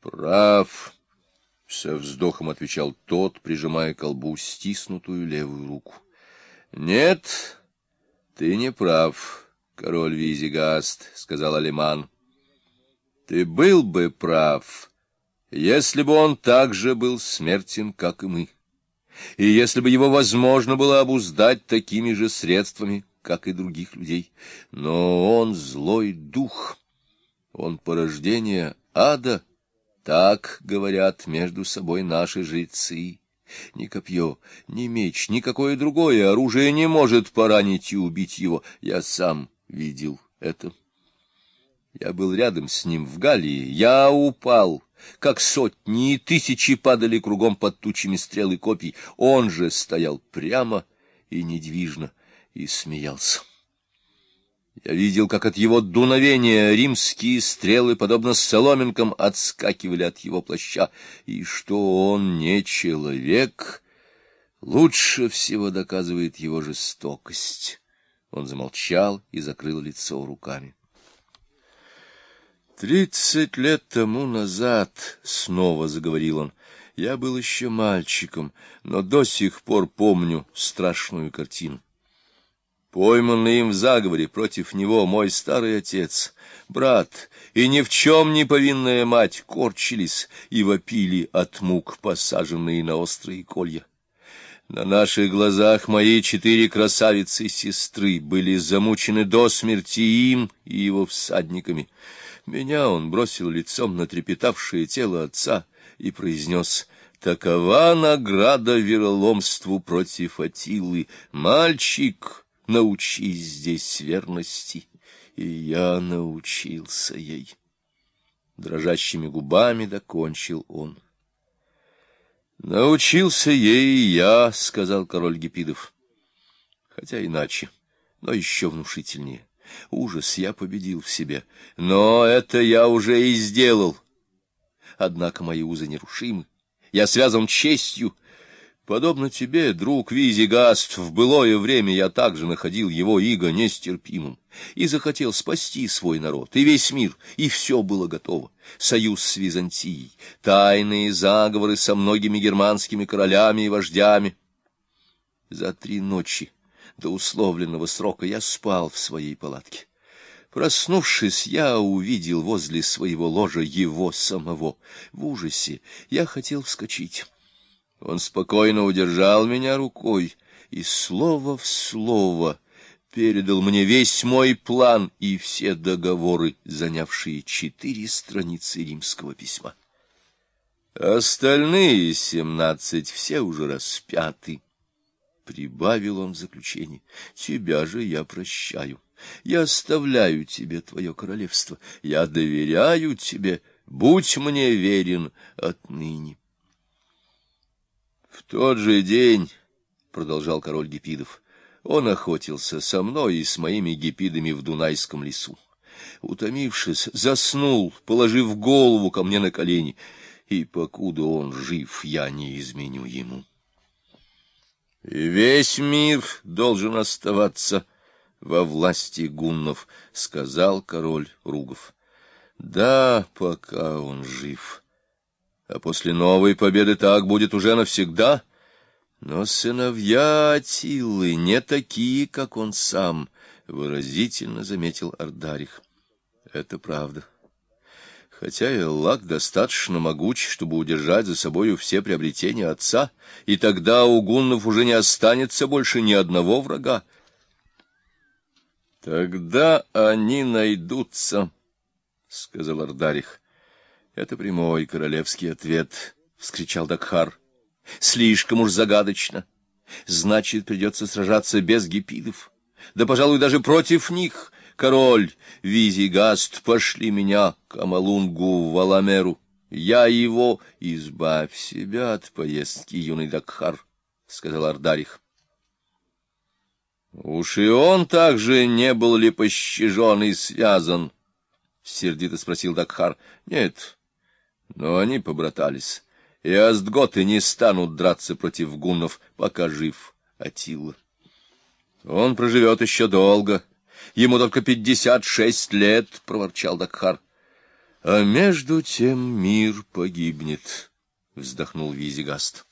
Прав, — со вздохом отвечал тот, прижимая колбу стиснутую левую руку. — Нет, ты не прав, король Визигаст, — сказал Алиман. — Ты был бы прав, если бы он так же был смертен, как и мы, и если бы его возможно было обуздать такими же средствами, как и других людей. Но он злой дух, он порождение ада, так говорят между собой наши жрецы. Ни копье, ни меч, никакое другое оружие не может поранить и убить его. Я сам видел это. Я был рядом с ним в Галлии. Я упал, как сотни и тысячи падали кругом под тучами стрел и копий. Он же стоял прямо и недвижно и смеялся. Я видел, как от его дуновения римские стрелы, подобно соломинкам, отскакивали от его плаща, и что он не человек, лучше всего доказывает его жестокость. Он замолчал и закрыл лицо руками. «Тридцать лет тому назад, — снова заговорил он, — я был еще мальчиком, но до сих пор помню страшную картину. Пойманный им в заговоре против него мой старый отец, брат и ни в чем не повинная мать корчились и вопили от мук, посаженные на острые колья. На наших глазах мои четыре красавицы-сестры были замучены до смерти им и его всадниками. Меня он бросил лицом на трепетавшее тело отца и произнес «Такова награда вероломству против Атилы, мальчик!» Научись здесь верности, и я научился ей. Дрожащими губами докончил он. Научился ей я, — сказал король Гипидов, хотя иначе, но еще внушительнее. Ужас я победил в себе, но это я уже и сделал. Однако мои узы нерушимы, я связан честью, Подобно тебе, друг Визигаст, в былое время я также находил его иго нестерпимым и захотел спасти свой народ и весь мир, и все было готово. Союз с Византией, тайные заговоры со многими германскими королями и вождями. За три ночи до условленного срока я спал в своей палатке. Проснувшись, я увидел возле своего ложа его самого. В ужасе я хотел вскочить. Он спокойно удержал меня рукой и слово в слово передал мне весь мой план и все договоры, занявшие четыре страницы римского письма. Остальные семнадцать все уже распяты. Прибавил он в заключение. Тебя же я прощаю. Я оставляю тебе твое королевство. Я доверяю тебе. Будь мне верен отныне. В тот же день, — продолжал король Гипидов, — он охотился со мной и с моими гипидами в Дунайском лесу. Утомившись, заснул, положив голову ко мне на колени, и, покуда он жив, я не изменю ему. И весь мир должен оставаться во власти гуннов, — сказал король Ругов. Да, пока он жив а после новой победы так будет уже навсегда. Но сыновья Атилы не такие, как он сам, — выразительно заметил Ардарих. Это правда. Хотя Эллак достаточно могуч, чтобы удержать за собою все приобретения отца, и тогда у гуннов уже не останется больше ни одного врага. — Тогда они найдутся, — сказал Ардарих. Это прямой королевский ответ, — вскричал Дакхар. — Слишком уж загадочно. Значит, придется сражаться без гипидов. Да, пожалуй, даже против них. Король, Визигаст, пошли меня к Амалунгу в Валамеру. Я его... Избавь себя от поездки, юный Дакхар, — сказал Ардарих. Уж и он также не был ли пощажен и связан? — сердито спросил Дакхар. — Нет, но они побратались, и астготы не станут драться против гуннов, пока жив Атила. Он проживет еще долго. Ему только пятьдесят шесть лет, — проворчал Дакхар. А между тем мир погибнет, — вздохнул Визигаст.